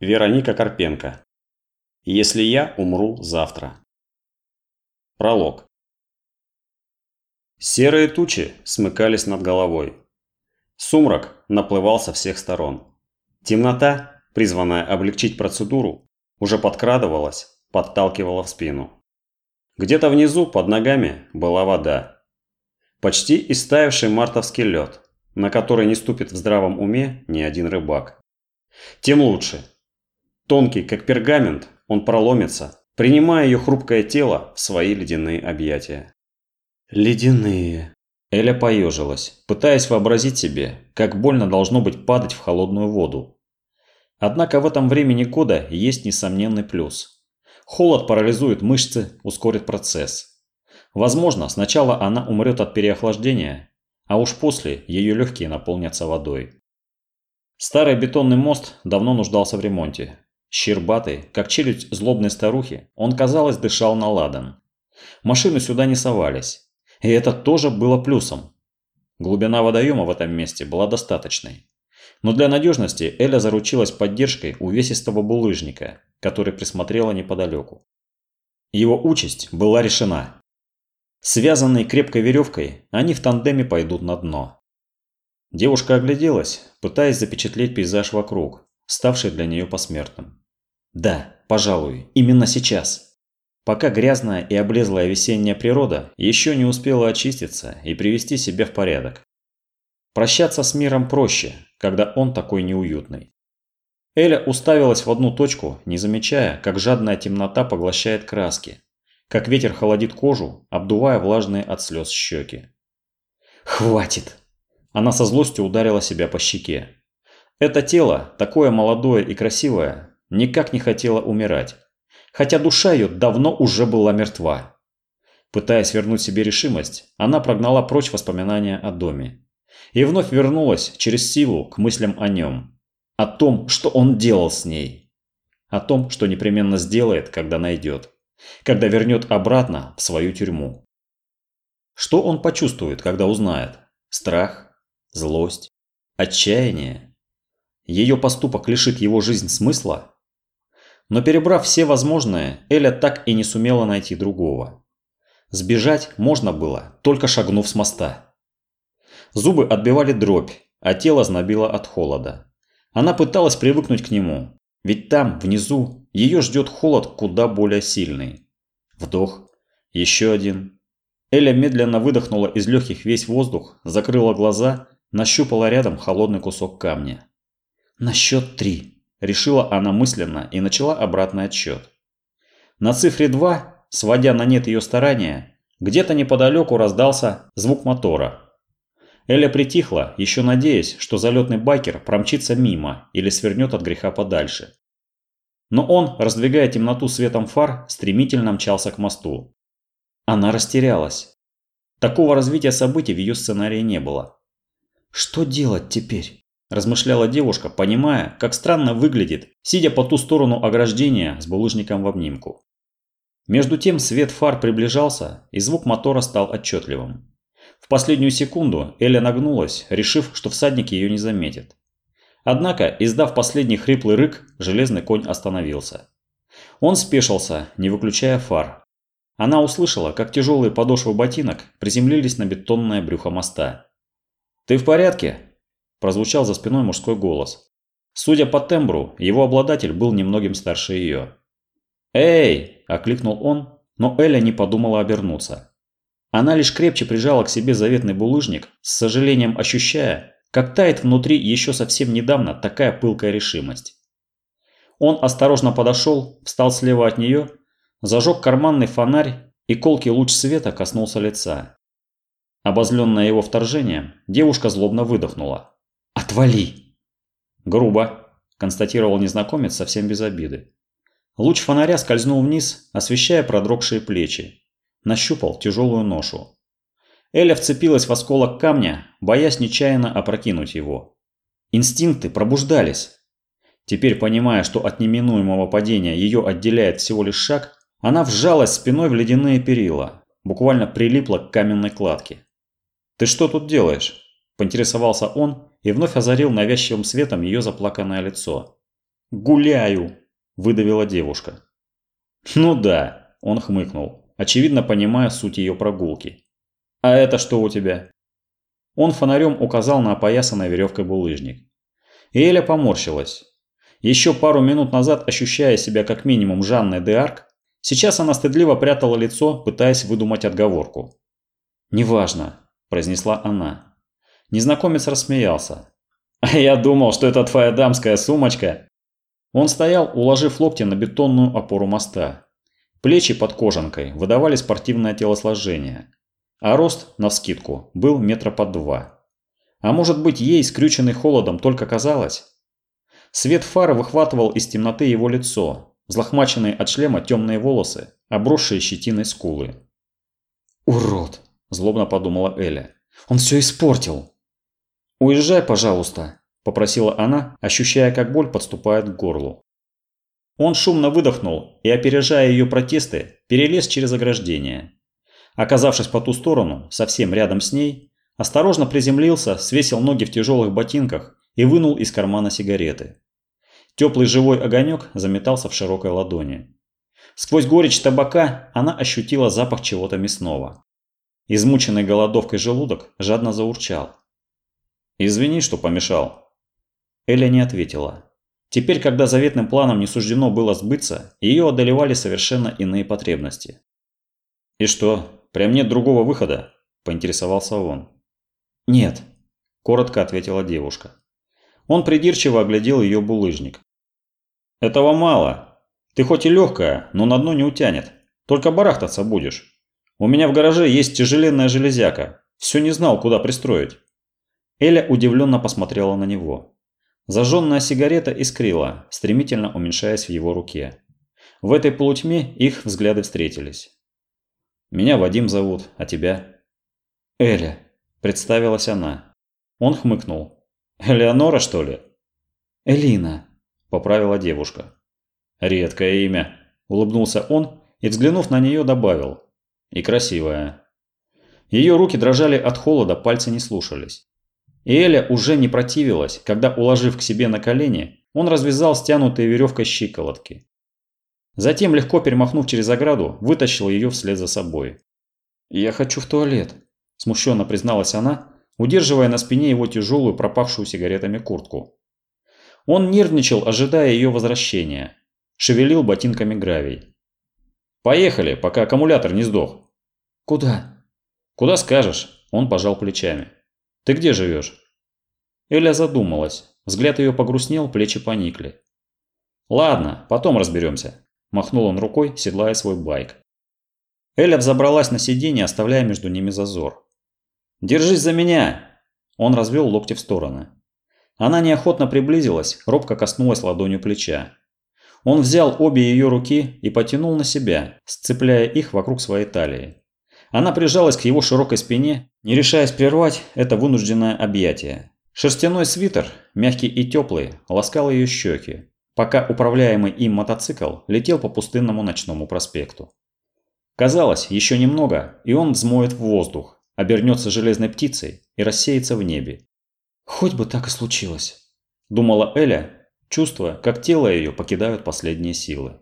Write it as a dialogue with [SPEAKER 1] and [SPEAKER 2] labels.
[SPEAKER 1] Вероника Карпенко. Если я умру завтра. Пролог. Серые тучи смыкались над головой. Сумрак наплывал со всех сторон. Темнота, призванная облегчить процедуру, уже подкрадывалась, подталкивала в спину. Где-то внизу, под ногами, была вода. Почти истаявший мартовский лед, на который не ступит в здравом уме ни один рыбак. Тем лучше. Тонкий, как пергамент, он проломится, принимая ее хрупкое тело в свои ледяные объятия. Ледяные. Эля поежилась, пытаясь вообразить себе, как больно должно быть падать в холодную воду. Однако в этом времени года есть несомненный плюс. Холод парализует мышцы, ускорит процесс. Возможно, сначала она умрет от переохлаждения, а уж после ее легкие наполнятся водой. Старый бетонный мост давно нуждался в ремонте. Щербатый, как челюсть злобной старухи, он, казалось, дышал на ладан. Машины сюда не совались. И это тоже было плюсом. Глубина водоема в этом месте была достаточной. Но для надежности Эля заручилась поддержкой увесистого булыжника, который присмотрела неподалеку. Его участь была решена. Связанные крепкой веревкой, они в тандеме пойдут на дно. Девушка огляделась, пытаясь запечатлеть пейзаж вокруг, ставший для нее посмертным. Да, пожалуй, именно сейчас. Пока грязная и облезлая весенняя природа еще не успела очиститься и привести себя в порядок. Прощаться с миром проще, когда он такой неуютный. Эля уставилась в одну точку, не замечая, как жадная темнота поглощает краски, как ветер холодит кожу, обдувая влажные от слез щеки. «Хватит!» Она со злостью ударила себя по щеке. Это тело, такое молодое и красивое, никак не хотела умирать, хотя душа ее давно уже была мертва. Пытаясь вернуть себе решимость, она прогнала прочь воспоминания о доме. И вновь вернулась через силу к мыслям о нем. О том, что он делал с ней. О том, что непременно сделает, когда найдет. Когда вернет обратно в свою тюрьму. Что он почувствует, когда узнает? Страх? Злость? Отчаяние? Ее поступок лишит его жизнь смысла? Но перебрав все возможное, Эля так и не сумела найти другого. Сбежать можно было, только шагнув с моста. Зубы отбивали дробь, а тело знобило от холода. Она пыталась привыкнуть к нему, ведь там, внизу, ее ждет холод куда более сильный. Вдох. Еще один. Эля медленно выдохнула из легких весь воздух, закрыла глаза, нащупала рядом холодный кусок камня. На счет три. Решила она мысленно и начала обратный отсчет. На цифре 2, сводя на нет ее старания, где-то неподалеку раздался звук мотора. Эля притихла, еще надеясь, что залетный байкер промчится мимо или свернет от греха подальше. Но он, раздвигая темноту светом фар, стремительно мчался к мосту. Она растерялась. Такого развития событий в ее сценарии не было. Что делать теперь? Размышляла девушка, понимая, как странно выглядит, сидя по ту сторону ограждения с булыжником в обнимку. Между тем свет фар приближался, и звук мотора стал отчетливым. В последнюю секунду Эля нагнулась, решив, что всадник ее не заметит. Однако, издав последний хриплый рык, железный конь остановился. Он спешился, не выключая фар. Она услышала, как тяжелые подошвы ботинок приземлились на бетонное брюхо моста. «Ты в порядке?» Прозвучал за спиной мужской голос. Судя по тембру, его обладатель был немногим старше ее. «Эй!» – окликнул он, но Эля не подумала обернуться. Она лишь крепче прижала к себе заветный булыжник, с сожалением ощущая, как тает внутри еще совсем недавно такая пылкая решимость. Он осторожно подошел, встал слева от нее, зажег карманный фонарь и колкий луч света коснулся лица. Обозленная его вторжением, девушка злобно выдохнула. «Отвали!» «Грубо», – констатировал незнакомец совсем без обиды. Луч фонаря скользнул вниз, освещая продрогшие плечи. Нащупал тяжелую ношу. Эля вцепилась в осколок камня, боясь нечаянно опрокинуть его. Инстинкты пробуждались. Теперь, понимая, что от неминуемого падения ее отделяет всего лишь шаг, она вжалась спиной в ледяные перила, буквально прилипла к каменной кладке. «Ты что тут делаешь?» – поинтересовался он, и вновь озарил навязчивым светом ее заплаканное лицо.
[SPEAKER 2] «Гуляю», – выдавила девушка. «Ну да», – он хмыкнул, очевидно понимая суть ее прогулки. «А это что у тебя?» Он фонарем указал на опоясанной веревкой булыжник. И Эля поморщилась. Еще пару минут назад, ощущая себя как минимум Жанной де Арк, сейчас она стыдливо прятала лицо, пытаясь выдумать отговорку. «Неважно», – произнесла она. Незнакомец рассмеялся. «А я думал, что это твоя дамская сумочка». Он стоял, уложив локти на бетонную опору моста. Плечи под кожанкой выдавали спортивное телосложение, а рост, навскидку, был метра под два. А может быть ей, скрюченный холодом, только казалось? Свет фары выхватывал из темноты его лицо, взлохмаченные от шлема темные волосы, обросшие щетиной скулы. «Урод!» – злобно подумала Эля. «Он все испортил!» «Уезжай, пожалуйста!» – попросила она, ощущая, как боль подступает к горлу. Он шумно выдохнул и, опережая ее протесты, перелез через ограждение. Оказавшись по ту сторону, совсем рядом с ней, осторожно приземлился, свесил ноги в тяжелых ботинках и вынул из кармана сигареты. Теплый живой огонек заметался в широкой ладони. Сквозь горечь табака она ощутила запах чего-то мясного. Измученный голодовкой желудок жадно заурчал. «Извини, что помешал». Эля не ответила. Теперь, когда заветным планом не суждено было сбыться, ее одолевали совершенно иные потребности. «И что, Прям нет другого выхода?» – поинтересовался он. «Нет», – коротко ответила девушка. Он придирчиво оглядел ее булыжник. «Этого мало. Ты хоть и легкая, но на дно не утянет. Только барахтаться будешь. У меня в гараже есть тяжеленная железяка. Все не знал, куда пристроить». Эля удивленно посмотрела на него. Зажженная сигарета искрила, стремительно уменьшаясь в его руке. В этой полутьме их взгляды встретились. Меня Вадим зовут, а тебя?» «Эля», – представилась она. Он хмыкнул. «Элеонора, что ли?» «Элина», – поправила девушка. «Редкое имя», – улыбнулся он и, взглянув на нее, добавил. «И красивая». Ее руки дрожали от холода, пальцы не слушались. И Эля уже не противилась, когда, уложив к себе на колени, он развязал стянутые веревкой щиколотки. Затем, легко перемахнув через ограду, вытащил ее вслед за собой. «Я хочу в туалет», – смущенно призналась она, удерживая на спине его тяжелую, пропахшую сигаретами куртку. Он нервничал, ожидая ее возвращения. Шевелил ботинками гравий. «Поехали, пока аккумулятор не сдох». «Куда?» «Куда скажешь», – он пожал плечами. «Ты где живешь?» Эля задумалась. Взгляд ее погрустнел, плечи поникли. «Ладно, потом разберемся», Махнул он рукой, седлая свой байк. Эля взобралась на сиденье, оставляя между ними зазор. «Держись за меня!» Он развел локти в стороны. Она неохотно приблизилась, робко коснулась ладонью плеча. Он взял обе ее руки и потянул на себя, сцепляя их вокруг своей талии. Она прижалась к его широкой спине, не решаясь прервать это вынужденное объятие. Шерстяной свитер, мягкий и теплый, ласкал ее щеки, пока управляемый им мотоцикл летел по пустынному ночному проспекту. Казалось, еще немного, и он взмоет в воздух, обернется железной птицей и рассеется в небе. «Хоть бы так и случилось», – думала Эля, чувствуя, как тело ее покидают последние силы.